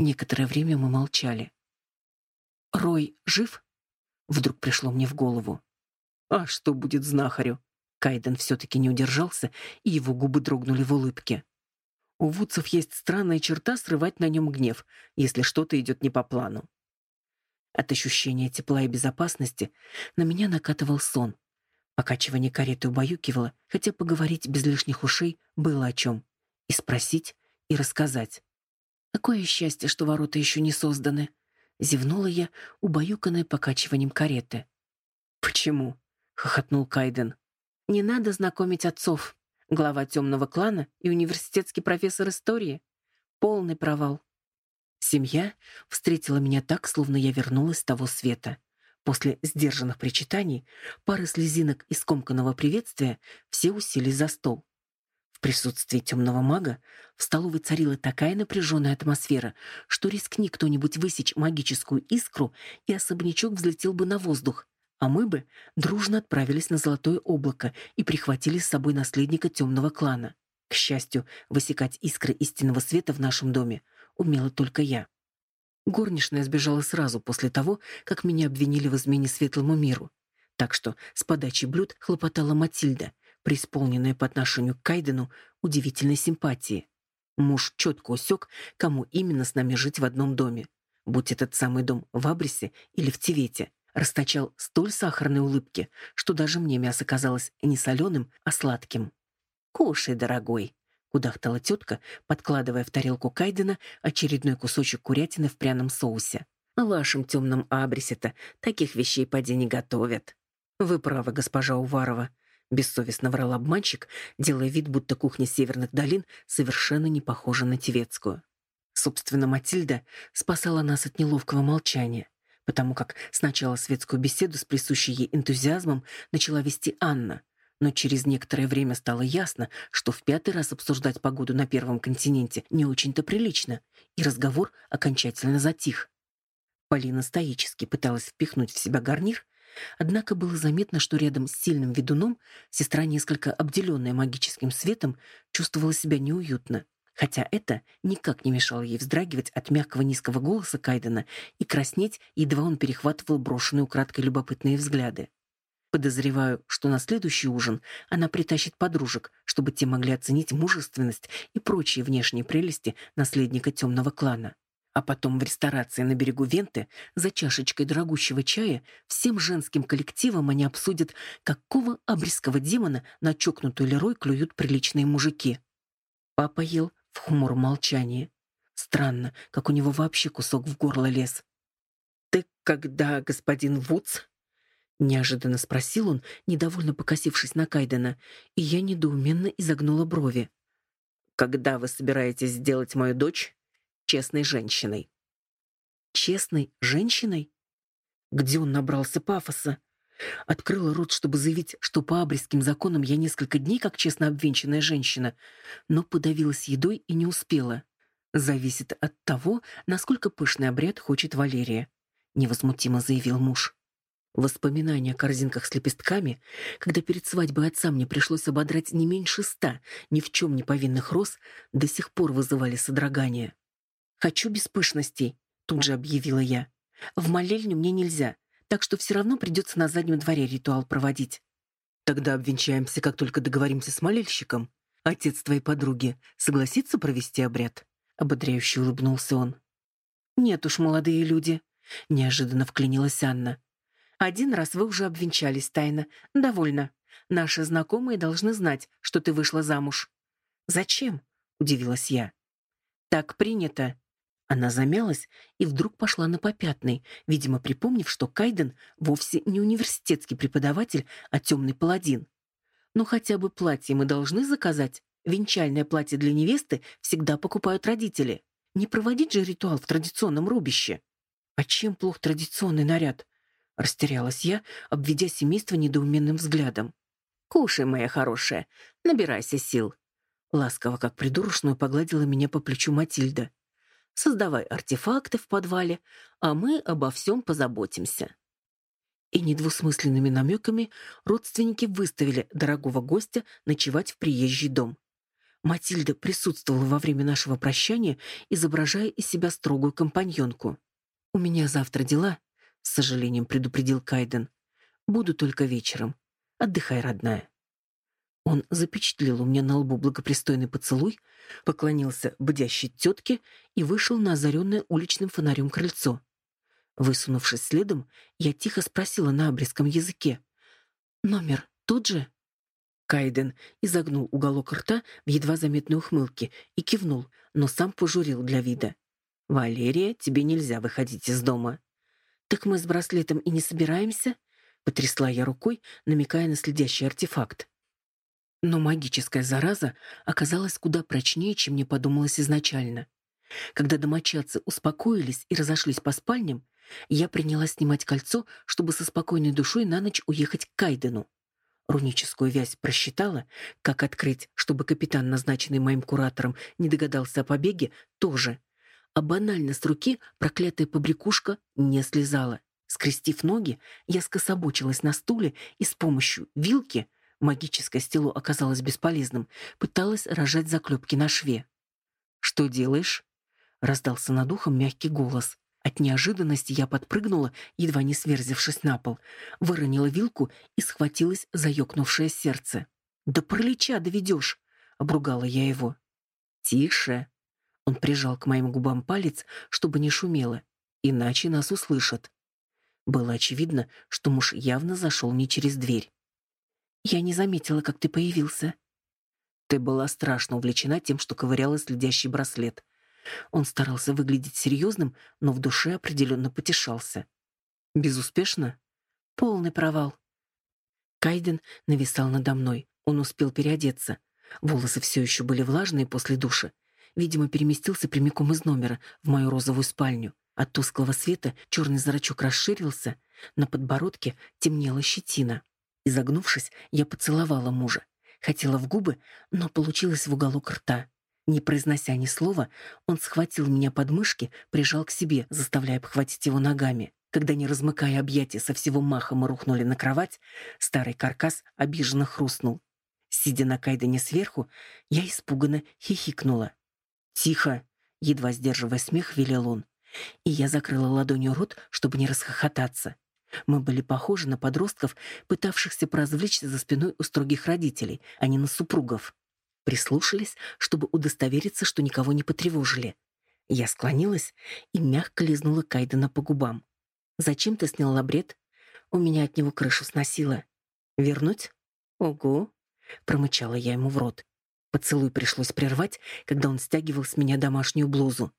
Некоторое время мы молчали. «Рой жив?» Вдруг пришло мне в голову. «А что будет знахарю?» Кайден все-таки не удержался, и его губы дрогнули в улыбке. У Вудсов есть странная черта срывать на нем гнев, если что-то идет не по плану. От ощущения тепла и безопасности на меня накатывал сон. Покачивание кареты убаюкивало, хотя поговорить без лишних ушей было о чем. И спросить, и рассказать. Какое счастье, что ворота еще не созданы. Зевнула я, убаюканная покачиванием кареты. «Почему?» — хохотнул Кайден. «Не надо знакомить отцов глава темного клана и университетский профессор истории. Полный провал. Семья встретила меня так, словно я вернулась с того света. После сдержанных причитаний, пары слезинок и скомканного приветствия все уселись за стол. В присутствии темного мага в столовой царила такая напряженная атмосфера, что рискни кто-нибудь высечь магическую искру, и особнячок взлетел бы на воздух, а мы бы дружно отправились на Золотое облако и прихватили с собой наследника темного клана. К счастью, высекать искры истинного света в нашем доме умела только я. Горничная сбежала сразу после того, как меня обвинили в измене светлому миру. Так что с подачи блюд хлопотала Матильда, преисполненная по отношению к Кайдену удивительной симпатии. Муж четко усек, кому именно с нами жить в одном доме. Будь этот самый дом в Абрисе или в Тивете, расточал столь сахарной улыбки, что даже мне мясо казалось не соленым, а сладким. «Кушай, дорогой», — кудахтала тетка, подкладывая в тарелку Кайдена очередной кусочек курятины в пряном соусе. «В вашем темном абресе-то таких вещей поди не готовят». «Вы правы, госпожа Уварова», — бессовестно врал обманщик, делая вид, будто кухня северных долин совершенно не похожа на тевецкую. Собственно, Матильда спасала нас от неловкого молчания потому как сначала светскую беседу с присущей ей энтузиазмом начала вести Анна, но через некоторое время стало ясно, что в пятый раз обсуждать погоду на Первом континенте не очень-то прилично, и разговор окончательно затих. Полина стоически пыталась впихнуть в себя гарнир, однако было заметно, что рядом с сильным ведуном сестра, несколько обделенная магическим светом, чувствовала себя неуютно хотя это никак не мешало ей вздрагивать от мягкого низкого голоса Кайдена и краснеть, едва он перехватывал брошенные украдкой любопытные взгляды. Подозреваю, что на следующий ужин она притащит подружек, чтобы те могли оценить мужественность и прочие внешние прелести наследника темного клана. А потом в ресторации на берегу Венты за чашечкой дорогущего чая всем женским коллективом они обсудят, какого обрезкого демона на чокнутую Лерой клюют приличные мужики. Папа ел в хмуром молчании. Странно, как у него вообще кусок в горло лез. «Ты когда, господин Вудс?» Неожиданно спросил он, недовольно покосившись на Кайдена, и я недоуменно изогнула брови. «Когда вы собираетесь сделать мою дочь честной женщиной?» «Честной женщиной?» Где он набрался пафоса? Открыла рот, чтобы заявить, что по абрисским законам я несколько дней как честно обвенчанная женщина, но подавилась едой и не успела. Зависит от того, насколько пышный обряд хочет Валерия, невозмутимо заявил муж. Воспоминания о корзинках с лепестками, когда перед свадьбой отца мне пришлось ободрать не меньше ста ни в чем не повинных роз, до сих пор вызывали содрогание. «Хочу без пышностей», — тут же объявила я. «В молельню мне нельзя так что все равно придется на заднем дворе ритуал проводить. Тогда обвенчаемся, как только договоримся с молельщиком. Отец твоей подруги согласится провести обряд?» Ободряюще улыбнулся он. «Нет уж, молодые люди», — неожиданно вклинилась Анна. «Один раз вы уже обвенчались тайно. Довольно. Наши знакомые должны знать, что ты вышла замуж». «Зачем?» — удивилась я. «Так принято», она замялась и вдруг пошла на попятный, видимо, припомнив, что Кайден вовсе не университетский преподаватель, а темный паладин. Но хотя бы платье мы должны заказать. Венчальное платье для невесты всегда покупают родители. Не проводить же ритуал в традиционном рубище. А чем плох традиционный наряд? Растерялась я, обведя семейство недоуменным взглядом. «Кушай, моя хорошая, набирайся сил». Ласково, как придурочную, погладила меня по плечу Матильда создавай артефакты в подвале, а мы обо всем позаботимся». И недвусмысленными намеками родственники выставили дорогого гостя ночевать в приезжий дом. Матильда присутствовала во время нашего прощания, изображая из себя строгую компаньонку. «У меня завтра дела», — с сожалением предупредил Кайден. «Буду только вечером. Отдыхай, родная». Он запечатлел у меня на лбу благопристойный поцелуй, поклонился бдящей тетке и вышел на озаренное уличным фонарем крыльцо. Высунувшись следом, я тихо спросила на абриском языке. «Номер тот же?» Кайден изогнул уголок рта в едва заметной ухмылке и кивнул, но сам пожурил для вида. «Валерия, тебе нельзя выходить из дома». «Так мы с браслетом и не собираемся?» Потрясла я рукой, намекая на следящий артефакт. Но магическая зараза оказалась куда прочнее, чем мне подумалось изначально. Когда домочадцы успокоились и разошлись по спальням, я принялась снимать кольцо, чтобы со спокойной душой на ночь уехать к Кайдену. Руническую вязь просчитала, как открыть, чтобы капитан, назначенный моим куратором, не догадался о побеге, тоже. А банально с руки проклятая побрякушка не слезала. Скрестив ноги, я скособочилась на стуле и с помощью вилки, магическое стело оказалось бесполезным, пыталась рожать заклепки на шве. «Что делаешь?» — раздался над ухом мягкий голос. От неожиданности я подпрыгнула, едва не сверзившись на пол, выронила вилку и схватилась за ёкнувшее сердце. «Да пролеча доведешь!» — обругала я его. «Тише!» Он прижал к моим губам палец, чтобы не шумело, иначе нас услышат. Было очевидно, что муж явно зашел не через дверь. «Я не заметила, как ты появился». Ты была страшно увлечена тем, что ковыряла следящий браслет. Он старался выглядеть серьезным, но в душе определенно потешался. Безуспешно? Полный провал. Кайден нависал надо мной. Он успел переодеться. Волосы все еще были влажные после душа. Видимо, переместился прямиком из номера в мою розовую спальню. От тусклого света черный зрачок расширился, на подбородке темнела щетина. Изогнувшись, я поцеловала мужа. Хотела в губы, но получилось в уголок рта. Не произнося ни слова, он схватил меня под мышки, прижал к себе, заставляя обхватить его ногами. Когда, не размыкая объятия, со всего маха мы рухнули на кровать, старый каркас обиженно хрустнул. Сидя на Кайдене сверху, я испуганно хихикнула. «Тихо!» — едва сдерживая смех, велел он. И я закрыла ладонью рот, чтобы не расхохотаться. Мы были похожи на подростков, пытавшихся поразвлечься за спиной у строгих родителей, а не на супругов прислушались, чтобы удостовериться, что никого не потревожили. Я склонилась и мягко лизнула Кайдена по губам. «Зачем ты снял лабрет? У меня от него крышу сносило. Вернуть? Ого!» Промычала я ему в рот. Поцелуй пришлось прервать, когда он стягивал с меня домашнюю блузу.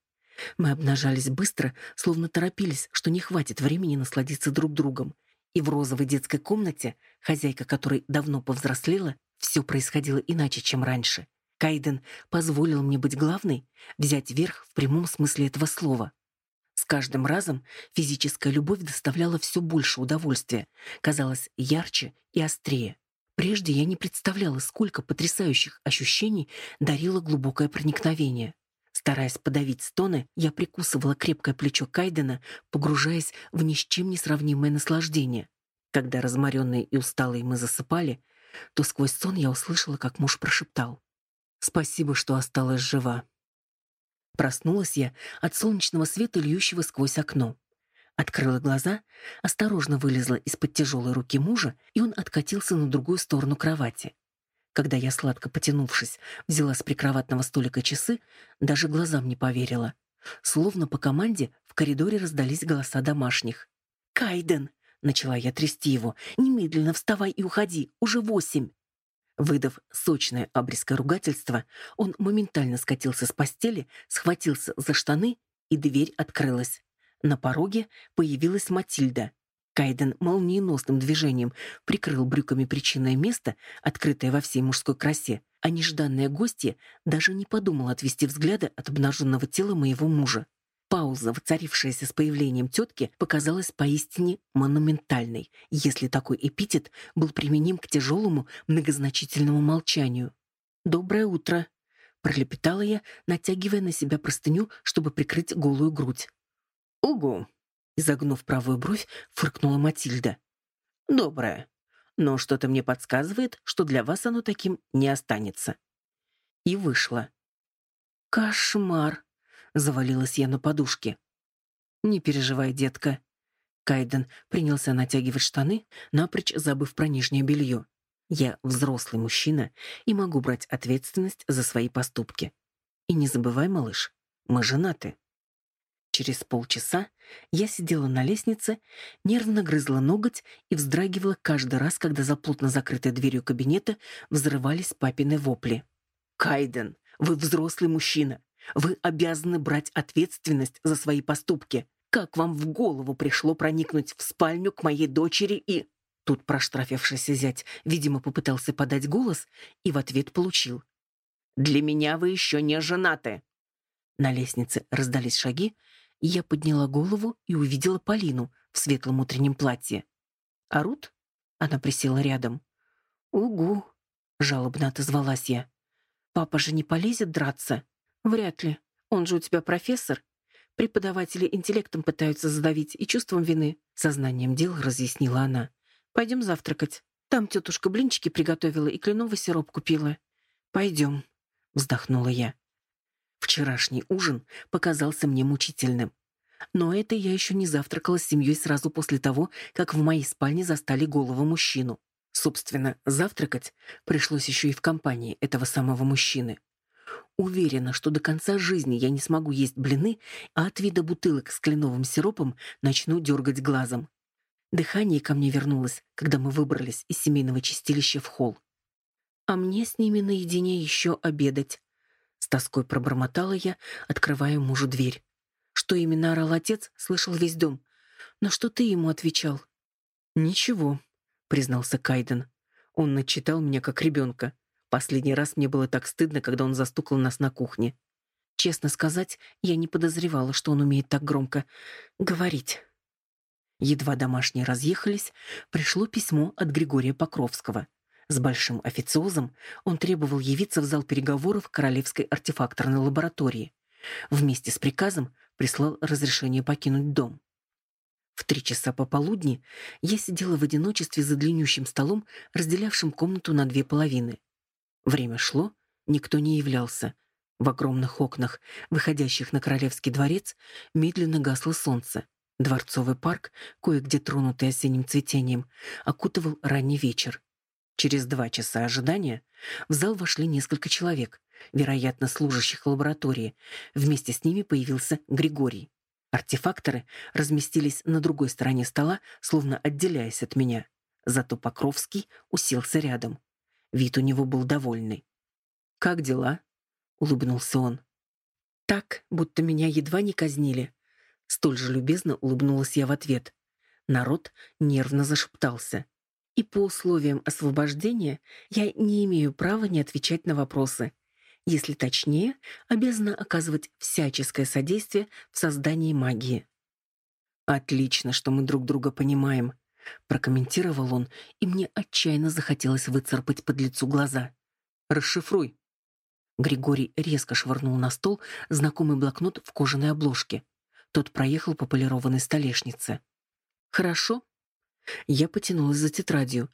Мы обнажались быстро, словно торопились, что не хватит времени насладиться друг другом. И в розовой детской комнате, хозяйка которой давно повзрослела, все происходило иначе, чем раньше. Кайден позволил мне быть главной, взять верх в прямом смысле этого слова. С каждым разом физическая любовь доставляла все больше удовольствия, казалась ярче и острее. Прежде я не представляла, сколько потрясающих ощущений дарило глубокое проникновение. Стараясь подавить стоны, я прикусывала крепкое плечо Кайдена, погружаясь в ни с чем не сравнимое наслаждение. Когда разморенные и усталые мы засыпали, то сквозь сон я услышала, как муж прошептал. «Спасибо, что осталась жива». Проснулась я от солнечного света, льющего сквозь окно. Открыла глаза, осторожно вылезла из-под тяжелой руки мужа, и он откатился на другую сторону кровати. Когда я, сладко потянувшись, взяла с прикроватного столика часы, даже глазам не поверила. Словно по команде в коридоре раздались голоса домашних. «Кайден!» Начала я трясти его. «Немедленно вставай и уходи, уже восемь!» Выдав сочное обрезкое ругательство, он моментально скатился с постели, схватился за штаны, и дверь открылась. На пороге появилась Матильда. Кайден молниеносным движением прикрыл брюками причинное место, открытое во всей мужской красе, а нежданная гостья даже не подумала отвести взгляда от обнаженного тела моего мужа. Пауза, воцарившаяся с появлением тетки, показалась поистине монументальной, если такой эпитет был применим к тяжелому, многозначительному молчанию. «Доброе утро», — пролепетала я, натягивая на себя простыню, чтобы прикрыть голую грудь. «Угу», — изогнув правую бровь, фыркнула Матильда. «Доброе. Но что-то мне подсказывает, что для вас оно таким не останется». и вышла. «Кошмар!» — завалилась я на подушке. «Не переживай, детка». Кайден принялся натягивать штаны, напрочь забыв про нижнее белье. «Я взрослый мужчина и могу брать ответственность за свои поступки. И не забывай, малыш, мы женаты». Через полчаса я сидела на лестнице, нервно грызла ноготь и вздрагивала каждый раз, когда за плотно закрытой дверью кабинета взрывались папины вопли. «Кайден, вы взрослый мужчина. Вы обязаны брать ответственность за свои поступки. Как вам в голову пришло проникнуть в спальню к моей дочери и...» Тут проштрафившийся зять, видимо, попытался подать голос и в ответ получил. «Для меня вы еще не женаты». На лестнице раздались шаги, я подняла голову и увидела Полину в светлом утреннем платье. «А Рут?» — она присела рядом. «Угу», — жалобно отозвалась я. «Папа же не полезет драться?» «Вряд ли. Он же у тебя профессор. Преподаватели интеллектом пытаются задавить и чувством вины», — сознанием дел разъяснила она. «Пойдем завтракать. Там тетушка блинчики приготовила и кленовый сироп купила». «Пойдем», — вздохнула я. Вчерашний ужин показался мне мучительным. Но это я еще не завтракала с семьей сразу после того, как в моей спальне застали голову мужчину. Собственно, завтракать пришлось еще и в компании этого самого мужчины. Уверена, что до конца жизни я не смогу есть блины, а от вида бутылок с кленовым сиропом начну дергать глазом. Дыхание ко мне вернулось, когда мы выбрались из семейного чистилища в холл. А мне с ними наедине еще обедать. С тоской пробормотала я, открывая мужу дверь. Что именно орал отец, слышал весь дом. Но что ты ему отвечал? «Ничего», — признался Кайден. Он начитал меня как ребенка. Последний раз мне было так стыдно, когда он застукал нас на кухне. Честно сказать, я не подозревала, что он умеет так громко говорить. Едва домашние разъехались, пришло письмо от Григория Покровского — с большим официозом он требовал явиться в зал переговоров Королевской артефакторной лаборатории. Вместе с приказом прислал разрешение покинуть дом. В три часа пополудни я сидела в одиночестве за длиннющим столом, разделявшим комнату на две половины. Время шло, никто не являлся. В огромных окнах, выходящих на Королевский дворец, медленно гасло солнце. Дворцовый парк, кое-где тронутый осенним цветением, окутывал ранний вечер. Через два часа ожидания в зал вошли несколько человек, вероятно, служащих лаборатории. Вместе с ними появился Григорий. Артефакторы разместились на другой стороне стола, словно отделяясь от меня. Зато Покровский уселся рядом. Вид у него был довольный. «Как дела?» — улыбнулся он. «Так, будто меня едва не казнили». Столь же любезно улыбнулась я в ответ. Народ нервно зашептался и по условиям освобождения я не имею права не отвечать на вопросы. Если точнее, обязана оказывать всяческое содействие в создании магии. «Отлично, что мы друг друга понимаем», — прокомментировал он, и мне отчаянно захотелось выцарпать под лицу глаза. «Расшифруй». Григорий резко швырнул на стол знакомый блокнот в кожаной обложке. Тот проехал по полированной столешнице. «Хорошо», я потянулась за тетрадью.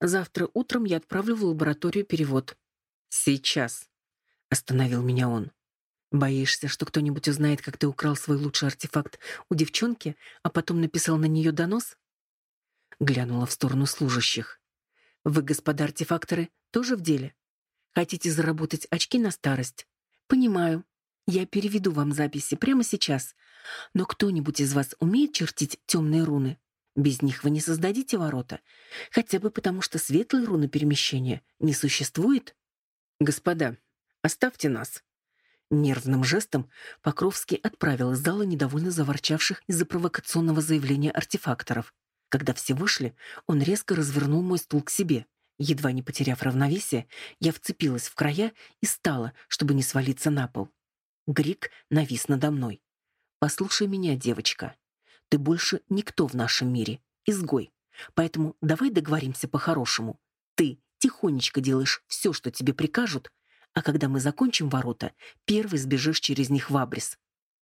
Завтра утром я отправлю в лабораторию перевод. Сейчас, остановил меня он. Боишься, что кто-нибудь узнает, как ты украл свой лучший артефакт у девчонки, а потом написал на нее донос? Глянула в сторону служащих. Вы, господа артефакторы, тоже в деле? Хотите заработать очки на старость? Понимаю. Я переведу вам записи прямо сейчас. Но кто-нибудь из вас умеет чертить темные руны? Без них вы не создадите ворота, хотя бы потому, что светлой руны перемещения не существует. Господа, оставьте нас. Нервным жестом Покровский отправил из зала недовольно заворчавших из-за провокационного заявления артефакторов. Когда все вышли, он резко развернул мой стул к себе. Едва не потеряв равновесие, я вцепилась в края и стала, чтобы не свалиться на пол. Грик навис надо мной. «Послушай меня, девочка. Ты больше никто в нашем мире, изгой. Поэтому давай договоримся по-хорошему. Ты тихонечко делаешь все, что тебе прикажут, а когда мы закончим ворота, первый сбежишь через них в абрис.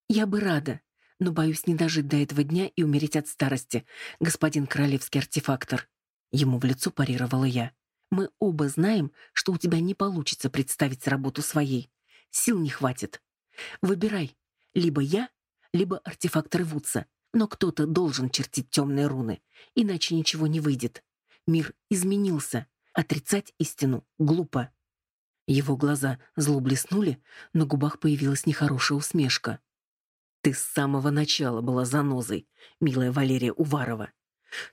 Я бы рада, но боюсь не дожить до этого дня и умереть от старости, господин королевский артефактор. Ему в лицо парировала я. Мы оба знаем, что у тебя не получится представить работу своей. Сил не хватит. Выбирай. Либо я, либо артефактор Вудса. Но кто-то должен чертить темные руны, иначе ничего не выйдет. Мир изменился. Отрицать истину глупо. Его глаза зло блеснули, на губах появилась нехорошая усмешка. «Ты с самого начала была занозой, милая Валерия Уварова.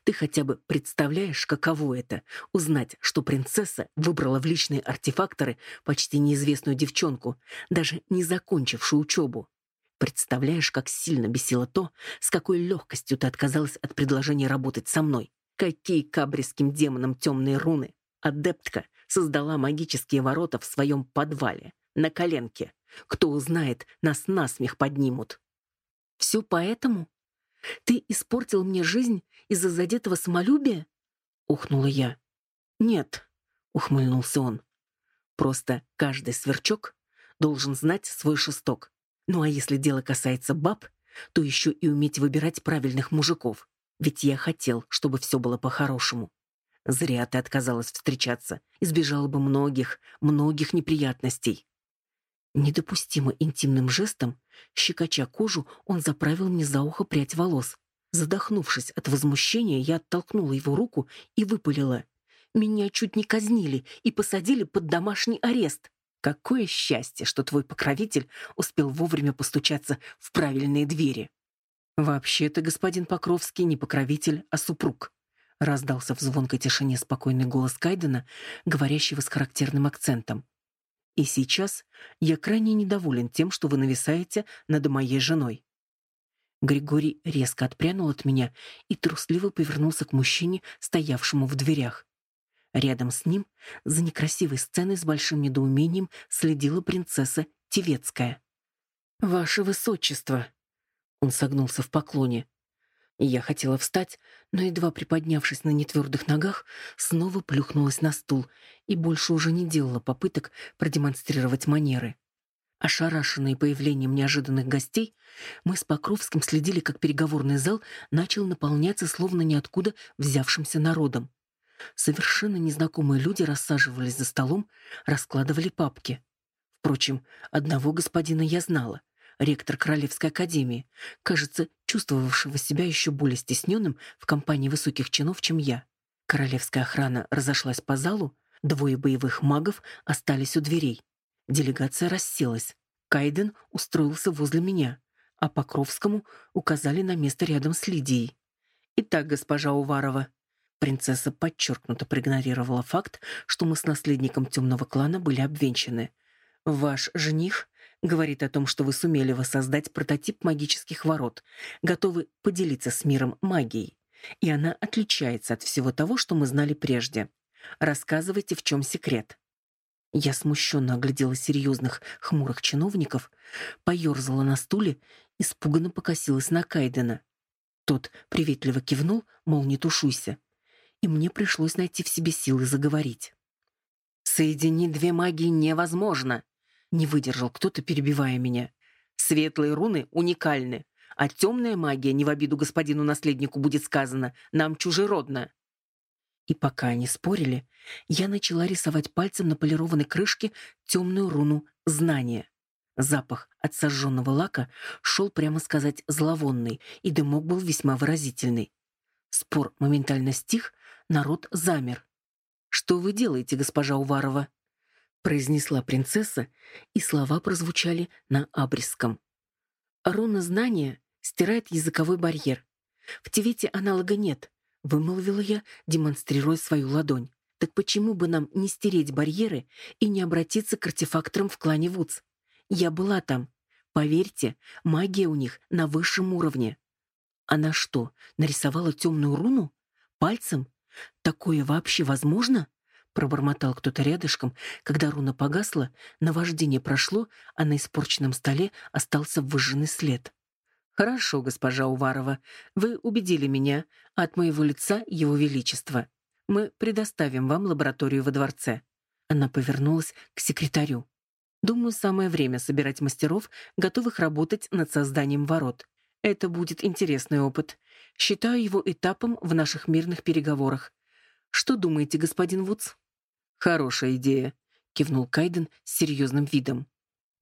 Ты хотя бы представляешь, каково это — узнать, что принцесса выбрала в личные артефакторы почти неизвестную девчонку, даже не закончившую учебу? Представляешь, как сильно бесило то, с какой легкостью ты отказалась от предложения работать со мной? Какие кабриским демонам темные руны! Адептка создала магические ворота в своем подвале, на коленке. Кто узнает, нас насмех поднимут. Все поэтому? Ты испортил мне жизнь из-за задетого самолюбия? Ухнула я. Нет, ухмыльнулся он. Просто каждый сверчок должен знать свой шесток. Ну а если дело касается баб, то еще и уметь выбирать правильных мужиков. Ведь я хотел, чтобы все было по-хорошему. Зря ты отказалась встречаться. Избежала бы многих, многих неприятностей. Недопустимо интимным жестом, щекоча кожу, он заправил мне за ухо прядь волос. Задохнувшись от возмущения, я оттолкнула его руку и выпалила. «Меня чуть не казнили и посадили под домашний арест. Какое счастье, что твой покровитель успел вовремя постучаться в правильные двери!» «Вообще-то, господин Покровский, не покровитель, а супруг», — раздался в звонкой тишине спокойный голос Кайдена, говорящего с характерным акцентом. «И сейчас я крайне недоволен тем, что вы нависаете над моей женой». Григорий резко отпрянул от меня и трусливо повернулся к мужчине, стоявшему в дверях. Рядом с ним, за некрасивой сценой с большим недоумением, следила принцесса Тевецкая. «Ваше высочество!» Он согнулся в поклоне. Я хотела встать, но, едва приподнявшись на нетвердых ногах, снова плюхнулась на стул и больше уже не делала попыток продемонстрировать манеры. Ошарашенные появлением неожиданных гостей, мы с Покровским следили, как переговорный зал начал наполняться словно ниоткуда взявшимся народом. Совершенно незнакомые люди рассаживались за столом, раскладывали папки. Впрочем, одного господина я знала — ректор Королевской академии, кажется, чувствовавшего себя еще более стесненным в компании высоких чинов, чем я. Королевская охрана разошлась по залу, двое боевых магов остались у дверей. Делегация расселась. Кайден устроился возле меня, а Покровскому указали на место рядом с Лидией. «Итак, госпожа Уварова», Принцесса подчеркнуто проигнорировала факт, что мы с наследником темного клана были обвенчаны. «Ваш жених говорит о том, что вы сумели воссоздать прототип магических ворот, готовы поделиться с миром магией. И она отличается от всего того, что мы знали прежде. Рассказывайте, в чем секрет. Я смущенно оглядела серьезных, хмурых чиновников, поерзала на стуле, испуганно покосилась на Кайдена. Тот приветливо кивнул, мол, не тушуйся. И мне пришлось найти в себе силы заговорить. «Соединить две магии невозможно!» Не выдержал кто-то, перебивая меня. Светлые руны уникальны, а темная магия, не в обиду господину наследнику будет сказано, нам чужеродна. И пока они спорили, я начала рисовать пальцем на полированной крышке темную руну знания. Запах от сожженного лака шел, прямо сказать, зловонный, и дымок был весьма выразительный. Спор моментально стих, народ замер. «Что вы делаете, госпожа Уварова?» произнесла принцесса, и слова прозвучали на абрисском. Руна знания стирает языковой барьер. В Тивете аналога нет, вымолвила я, демонстрируя свою ладонь. Так почему бы нам не стереть барьеры и не обратиться к артефакторам в клане Вудс? Я была там. Поверьте, магия у них на высшем уровне. Она что, нарисовала темную руну? Пальцем? Такое вообще возможно? Пробормотал кто-то рядышком, когда руна погасла, наваждение прошло, а на испорченном столе остался выжженный след. «Хорошо, госпожа Уварова, вы убедили меня, от моего лица его величество. Мы предоставим вам лабораторию во дворце». Она повернулась к секретарю. «Думаю, самое время собирать мастеров, готовых работать над созданием ворот. Это будет интересный опыт. Считаю его этапом в наших мирных переговорах. Что думаете, господин Вудс?» Хорошая идея, кивнул Кайден с серьезным видом.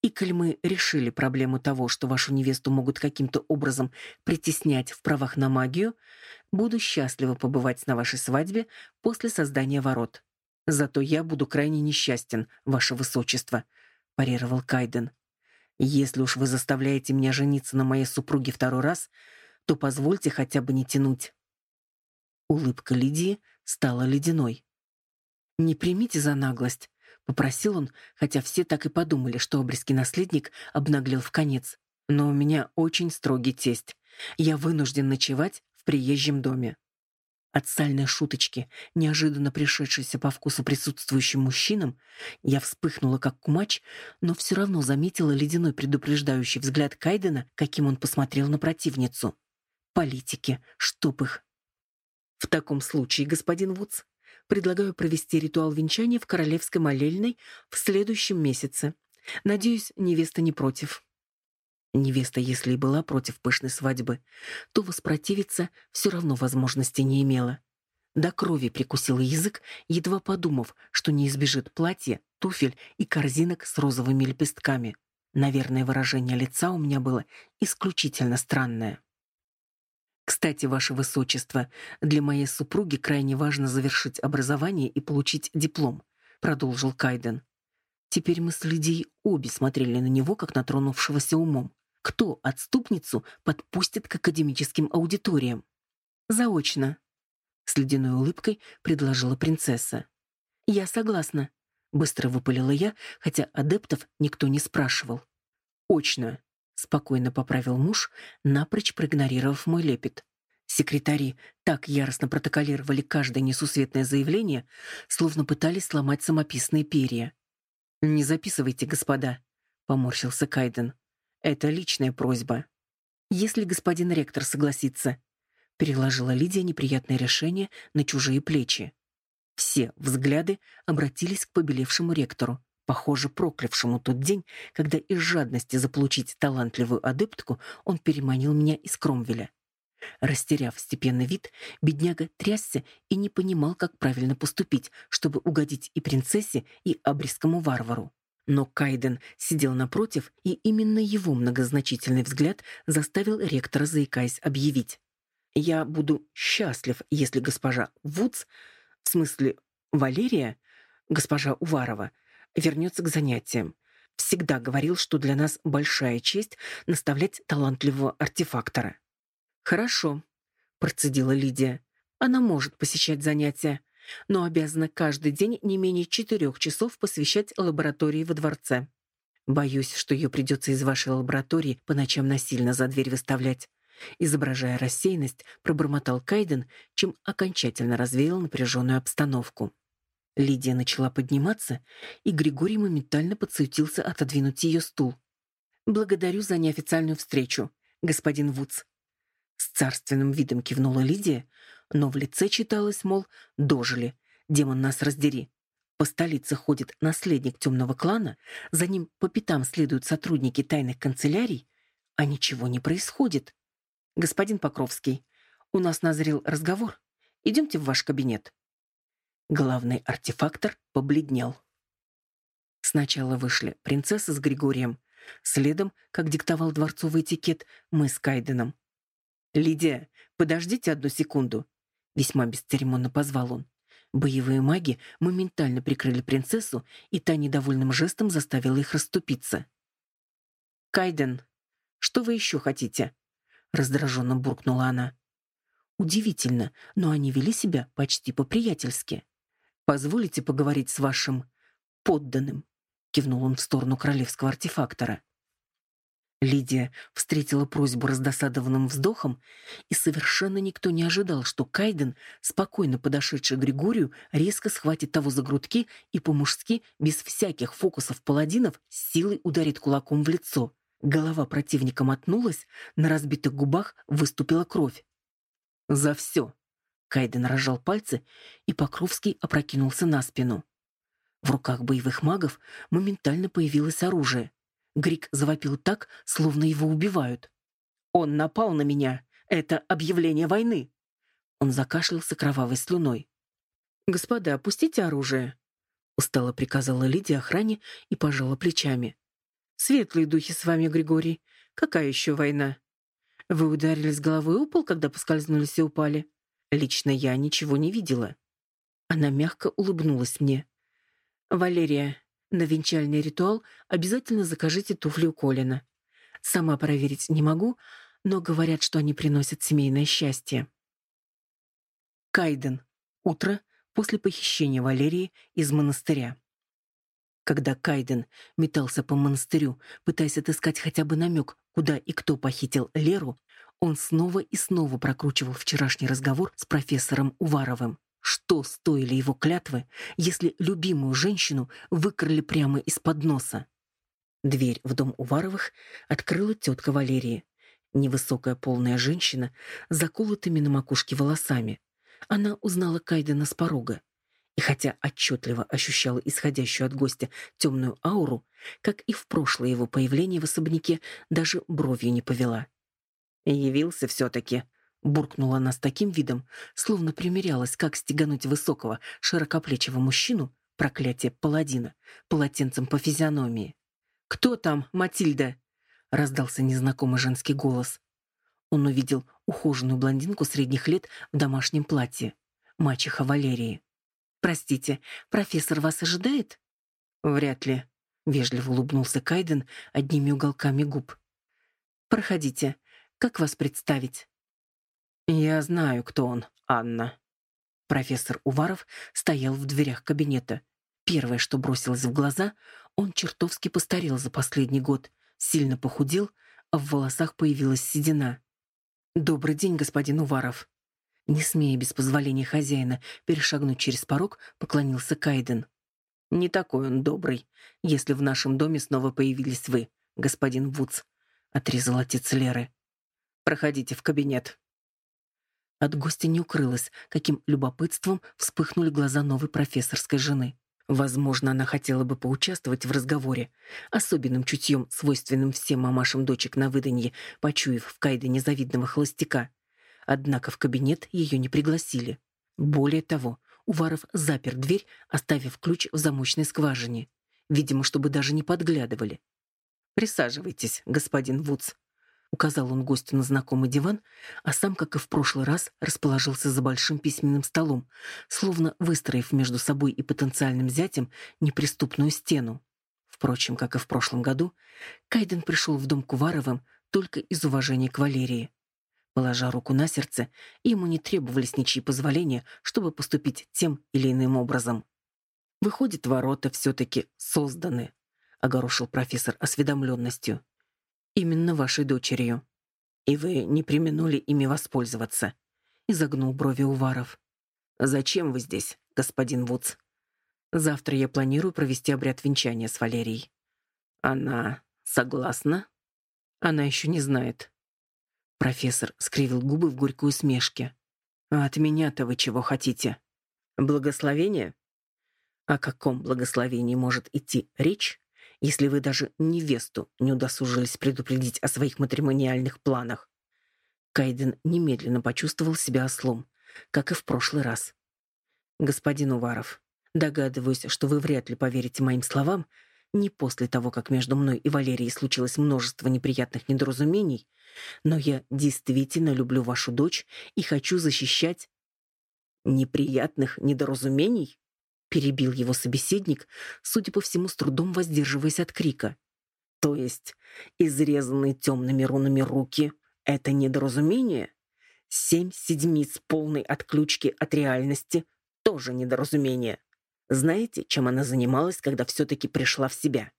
И коль мы решили проблему того, что вашу невесту могут каким-то образом притеснять в правах на магию, буду счастлива побывать на вашей свадьбе после создания ворот. Зато я буду крайне несчастен, ваше высочество, парировал Кайден. Если уж вы заставляете меня жениться на моей супруге второй раз, то позвольте хотя бы не тянуть. Улыбка Лидии стала ледяной. Не примите за наглость, попросил он, хотя все так и подумали, что обрезкий наследник обнаглел в конец. Но у меня очень строгий тесть. Я вынужден ночевать в приезжем доме. От сальной шуточки, неожиданно пришедшейся по вкусу присутствующим мужчинам, я вспыхнула как кумач, но все равно заметила ледяной предупреждающий взгляд Кайдена, каким он посмотрел на противницу. Политики, чтоб их. В таком случае, господин Вудс, предлагаю провести ритуал венчания в королевской молельной в следующем месяце. Надеюсь, невеста не против. Невеста, если и была против пышной свадьбы, то воспротивиться все равно возможности не имела. До крови прикусила язык, едва подумав, что не избежит платья, туфель и корзинок с розовыми лепестками. Наверное, выражение лица у меня было исключительно странное. Кстати, ваше высочество, для моей супруги крайне важно завершить образование и получить диплом, продолжил Кайден. Теперь мы с Лидией обе смотрели на него, как на тронувшегося умом. Кто отступницу подпустит к академическим аудиториям? Заочно. С ледяной улыбкой предложила принцесса. Я согласна, быстро выпалила я, хотя адептов никто не спрашивал. Очно, спокойно поправил муж, напрочь проигнорировав мой лепет. Секретари так яростно протоколировали каждое несусветное заявление, словно пытались сломать самописные перья. «Не записывайте, господа», — поморщился Кайден. Это личная просьба. Если господин ректор согласится, переложила Лидия неприятное решение на чужие плечи. Все взгляды обратились к побелевшему ректору, похоже, проклявшему тот день, когда из жадности заполучить талантливую адептку он переманил меня из Кромвеля. Растеряв степенный вид, бедняга трясся и не понимал, как правильно поступить, чтобы угодить и принцессе, и обрезкому варвару. Но Кайден сидел напротив, и именно его многозначительный взгляд заставил ректора, заикаясь, объявить. «Я буду счастлив, если госпожа Вудс, в смысле Валерия, госпожа Уварова, вернется к занятиям. Всегда говорил, что для нас большая честь наставлять талантливого артефактора». «Хорошо», — процедила Лидия. «Она может посещать занятия но обязана каждый день не менее четырех часов посвящать лаборатории во дворце. Боюсь, что ее придется из вашей лаборатории по ночам насильно за дверь выставлять. Изображая рассеянность, пробормотал Кайден, чем окончательно развеял напряженную обстановку. Лидия начала подниматься, и Григорий моментально подсуетился отодвинуть ее стул. «Благодарю за неофициальную встречу, господин Вудс». С царственным видом кивнула Лидия, но в лице читалось, мол, дожили, демон нас раздери. По столице ходит наследник темного клана, за ним по пятам следуют сотрудники тайных канцелярий, а ничего не происходит. Господин Покровский, у нас назрел разговор. Идемте в ваш кабинет. Главный артефактор побледнел. Сначала вышли принцесса с Григорием, следом, как диктовал дворцовый этикет, мы с Кайденом. «Лидия, подождите одну секунду. Весьма бесцеремонно позвал он. Боевые маги моментально прикрыли принцессу, и та недовольным жестом заставила их расступиться. «Кайден, что вы еще хотите?» — раздраженно буркнула она. Удивительно, но они вели себя почти по-приятельски. «Позволите поговорить с вашим подданным?» — кивнул он в сторону королевского артефактора. Лидия встретила просьбу раздосадованным вздохом, и совершенно никто не ожидал, что Кайден, спокойно подошедший к Григорию, резко схватит того за грудки и по-мужски, без всяких фокусов паладинов, силой ударит кулаком в лицо. Голова противника мотнулась, на разбитых губах выступила кровь. «За все!» Кайден разжал пальцы, и Покровский опрокинулся на спину. В руках боевых магов моментально появилось оружие — Грик завопил так, словно его убивают. «Он напал на меня! Это объявление войны!» Он закашлялся кровавой слюной. «Господа, опустите оружие!» устало приказала Лидия охране и пожала плечами. Светлые духи с вами, Григорий. Какая еще война? Вы ударились головой о пол, когда поскользнулись и упали? Лично я ничего не видела. Она мягко улыбнулась мне. Валерия, на венчальный ритуал обязательно закажите туфли у Колина. Сама проверить не могу, но говорят, что они приносят семейное счастье. Кайден. Утро после похищения Валерии из монастыря. Когда Кайден метался по монастырю, пытаясь отыскать хотя бы намек, куда и кто похитил Леру, он снова и снова прокручивал вчерашний разговор с профессором Уваровым. Что стоили его клятвы, если любимую женщину выкрали прямо из-под носа? Дверь в дом Уваровых открыла тетка Валерия. Невысокая полная женщина заколотыми на макушке волосами. Она узнала Кайдена с порога. И хотя отчетливо ощущала исходящую от гостя темную ауру, как и в прошлое его появление в особняке, даже бровью не повела. «Явился все-таки», — буркнула она с таким видом, словно примерялась, как стегануть высокого, широкоплечего мужчину, проклятие паладина, полотенцем по физиономии. «Кто там, Матильда?» — раздался незнакомый женский голос. Он увидел ухоженную блондинку средних лет в домашнем платье, мачеха Валерии. Простите, профессор вас ожидает? Вряд ли, вежливо улыбнулся Кайден одними уголками губ. Проходите. Как вас представить? Я знаю, кто он, Анна. Профессор Уваров стоял в дверях кабинета. Первое, что бросилось в глаза, он чертовски постарел за последний год, сильно похудел, а в волосах появилась седина. Добрый день, господин Уваров. Не смея без позволения хозяина перешагнуть через порог, поклонился Кайден. «Не такой он добрый, если в нашем доме снова появились вы, господин Вудс», — отрезал отец Леры. «Проходите в кабинет». От гостя не укрылось, каким любопытством вспыхнули глаза новой профессорской жены. Возможно, она хотела бы поучаствовать в разговоре, особенным чутьем, свойственным всем мамашам дочек на выданье, почуяв в Кайдене завидного холостяка. Однако в кабинет ее не пригласили. Более того, Уваров запер дверь, оставив ключ в замочной скважине. Видимо, чтобы даже не подглядывали. «Присаживайтесь, господин Вудс», — указал он гостю на знакомый диван, а сам, как и в прошлый раз, расположился за большим письменным столом, словно выстроив между собой и потенциальным зятем неприступную стену. Впрочем, как и в прошлом году, Кайден пришел в дом к Уваровым только из уважения к Валерии. Положа руку на сердце, ему не требовались ничьи позволения, чтобы поступить тем или иным образом. «Выходит, ворота все-таки созданы», — огорошил профессор осведомленностью. «Именно вашей дочерью. И вы не применули ими воспользоваться», — изогнул брови Уваров. «Зачем вы здесь, господин Вудс?» «Завтра я планирую провести обряд венчания с Валерией». «Она согласна?» «Она еще не знает», Профессор скривил губы в горькой усмешке. «А от меня-то вы чего хотите? Благословение? О каком благословении может идти речь, если вы даже невесту не удосужились предупредить о своих матримониальных планах?» Кайден немедленно почувствовал себя ослом, как и в прошлый раз. «Господин Уваров, догадываюсь, что вы вряд ли поверите моим словам, не после того, как между мной и Валерией случилось множество неприятных недоразумений, но я действительно люблю вашу дочь и хочу защищать неприятных недоразумений, перебил его собеседник, судя по всему, с трудом воздерживаясь от крика. То есть изрезанные темными рунами руки — это недоразумение? Семь седмиц полной отключки от реальности — тоже недоразумение. Знаете, чем она занималась, когда все-таки пришла в себя?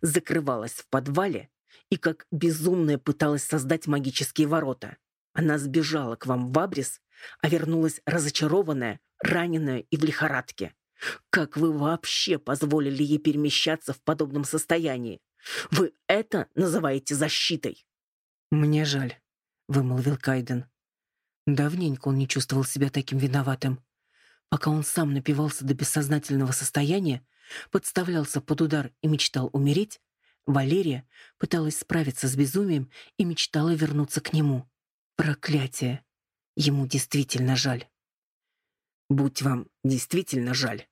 Закрывалась в подвале и как безумная пыталась создать магические ворота. Она сбежала к вам в Абрис, а вернулась разочарованная, раненая и в лихорадке. Как вы вообще позволили ей перемещаться в подобном состоянии? Вы это называете защитой? Мне жаль, вымолвил Кайден. Давненько он не чувствовал себя таким виноватым. Пока он сам напивался до бессознательного состояния, подставлялся под удар и мечтал умереть, Валерия пыталась справиться с безумием и мечтала вернуться к нему. Проклятие! Ему действительно жаль. «Будь вам действительно жаль,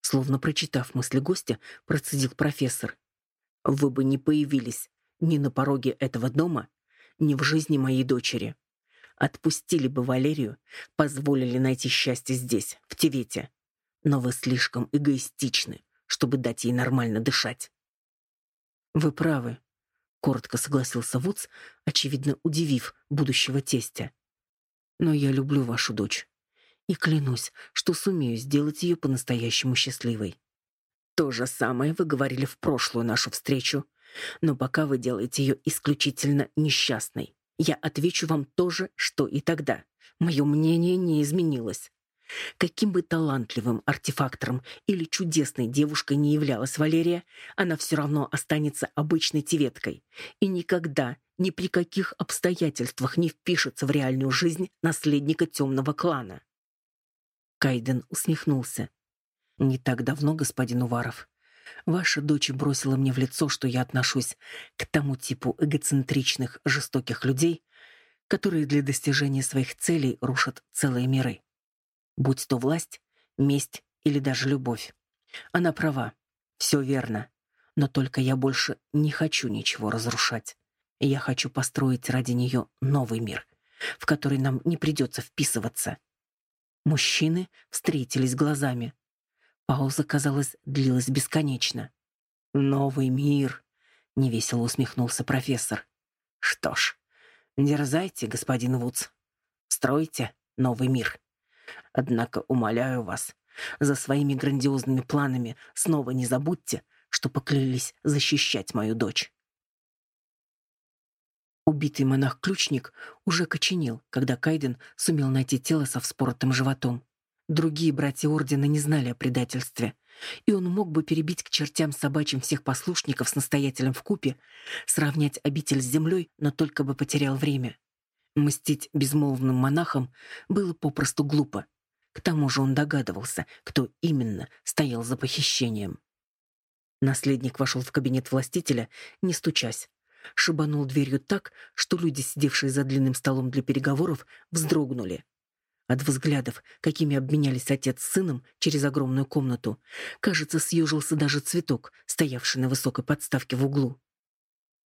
Словно прочитав мысли гостя, процедил профессор. «Вы бы не появились ни на пороге этого дома, ни в жизни моей дочери. Отпустили бы Валерию, позволили найти счастье здесь, в Тивете. Но вы слишком эгоистичны, чтобы дать ей нормально дышать. Вы правы, коротко согласился Вудс, очевидно удивив будущего тестя. Но я люблю вашу дочь и клянусь, что сумею сделать ее по-настоящему счастливой. То же самое вы говорили в прошлую нашу встречу, но пока вы делаете ее исключительно несчастной. Я отвечу вам то же, что и тогда. Мое мнение не изменилось. Каким бы талантливым артефактором или чудесной девушкой не являлась Валерия, она все равно останется обычной теветкой и никогда, ни при каких обстоятельствах не впишется в реальную жизнь наследника темного клана. Кайден усмехнулся. «Не так давно, господин Уваров, Ваша дочь бросила мне в лицо, что я отношусь к тому типу эгоцентричных, жестоких людей, которые для достижения своих целей рушат целые миры. Будь то власть, месть или даже любовь. Она права. Все верно. Но только я больше не хочу ничего разрушать. Я хочу построить ради нее новый мир, в который нам не придется вписываться. Мужчины встретились глазами. Пауза, казалось, длилась бесконечно. «Новый мир», — невесело усмехнулся профессор. «Что ж, дерзайте, господин Вудс. Стройте новый мир. Однако, умоляю вас, за своими грандиозными планами снова не забудьте, что поклялись защищать мою дочь». Убитый монах-ключник уже коченел, когда Кайден сумел найти тело со вспоротым животом. Другие братья Ордена не знали о предательстве, и он мог бы перебить к чертям собачьим всех послушников с настоятелем в купе, сравнять обитель с землей, но только бы потерял время. Мстить безмолвным монахам было попросту глупо. К тому же он догадывался, кто именно стоял за похищением. Наследник вошел в кабинет властителя, не стучась. Шибанул дверью так, что люди, сидевшие за длинным столом для переговоров, вздрогнули. От взглядов, какими обменялись отец с сыном через огромную комнату, кажется, съежился даже цветок, стоявший на высокой подставке в углу.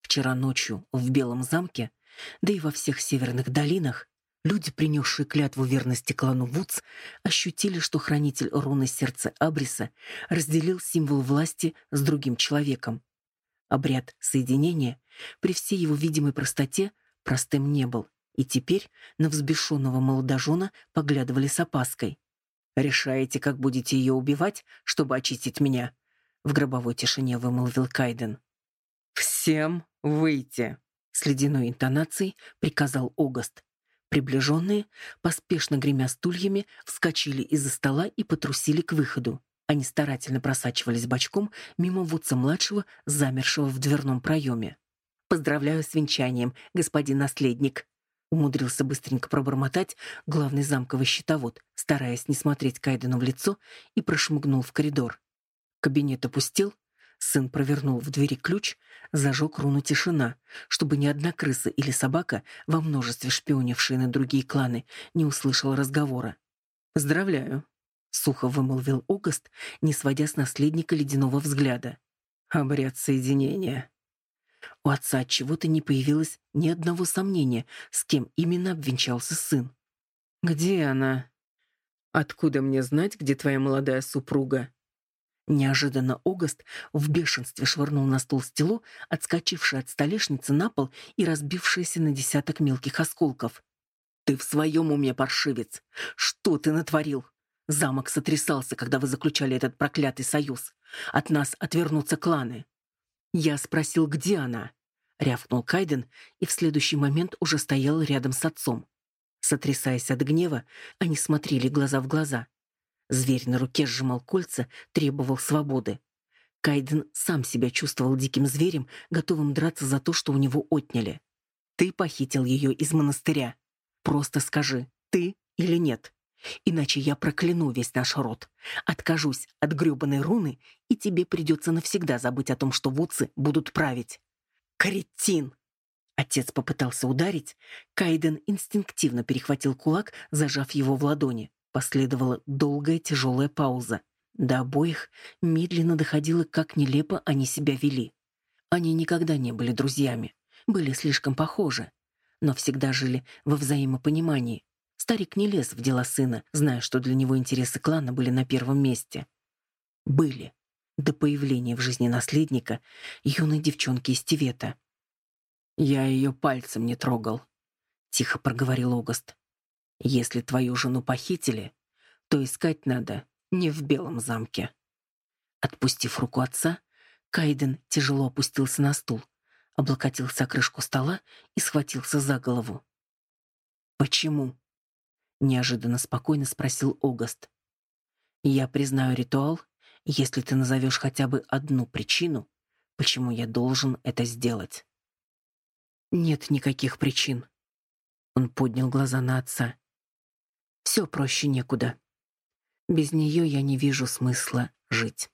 Вчера ночью в Белом замке, да и во всех северных долинах, люди, принесшие клятву верности клану Вудс, ощутили, что хранитель руны сердца Абриса разделил символ власти с другим человеком. Обряд соединения при всей его видимой простоте простым не был и теперь на взбешенного молодожена поглядывали с опаской. «Решаете, как будете ее убивать, чтобы очистить меня?» В гробовой тишине вымолвил Кайден. «Всем выйти!» С ледяной интонацией приказал Огост. Приближенные, поспешно гремя стульями, вскочили из-за стола и потрусили к выходу. Они старательно просачивались бочком мимо Вудса-младшего, замершего в дверном проеме. «Поздравляю с венчанием, господин наследник!» Умудрился быстренько пробормотать главный замковый щитовод, стараясь не смотреть Кайдену в лицо, и прошмыгнул в коридор. Кабинет опустел, сын провернул в двери ключ, зажег руну тишина, чтобы ни одна крыса или собака, во множестве шпионившие на другие кланы, не услышала разговора. «Поздравляю», — сухо вымолвил Огост, не сводя с наследника ледяного взгляда. «Обряд соединения». У отца от чего-то не появилось ни одного сомнения, с кем именно обвенчался сын. Где она? Откуда мне знать, где твоя молодая супруга? Неожиданно Огост в бешенстве швырнул на стол стело, отскочившее от столешницы на пол и разбившееся на десяток мелких осколков. «Ты в своем уме, паршивец! Что ты натворил? Замок сотрясался, когда вы заключали этот проклятый союз. От нас отвернутся кланы. Я спросил, где она. Рявкнул Кайден и в следующий момент уже стоял рядом с отцом. Сотрясаясь от гнева, они смотрели глаза в глаза. Зверь на руке сжимал кольца, требовал свободы. Кайден сам себя чувствовал диким зверем, готовым драться за то, что у него отняли. «Ты похитил ее из монастыря. Просто скажи, ты или нет?» Иначе я прокляну весь наш род. Откажусь от грёбаной руны, и тебе придется навсегда забыть о том, что вудсы будут править. Кретин! Отец попытался ударить. Кайден инстинктивно перехватил кулак, зажав его в ладони. Последовала долгая тяжелая пауза. До обоих медленно доходило, как нелепо они себя вели. Они никогда не были друзьями, были слишком похожи, но всегда жили во взаимопонимании. Старик не лез в дела сына, зная, что для него интересы клана были на первом месте. Были. До появления в жизни наследника юной девчонки из Тивета. «Я ее пальцем не трогал», — тихо проговорил Огост. «Если твою жену похитили, то искать надо не в Белом замке». Отпустив руку отца, Кайден тяжело опустился на стул, облокотился о крышку стола и схватился за голову. «Почему?» — неожиданно спокойно спросил Огост. «Я признаю ритуал, если ты назовешь хотя бы одну причину, почему я должен это сделать». «Нет никаких причин». Он поднял глаза на отца. «Все проще некуда. Без нее я не вижу смысла жить».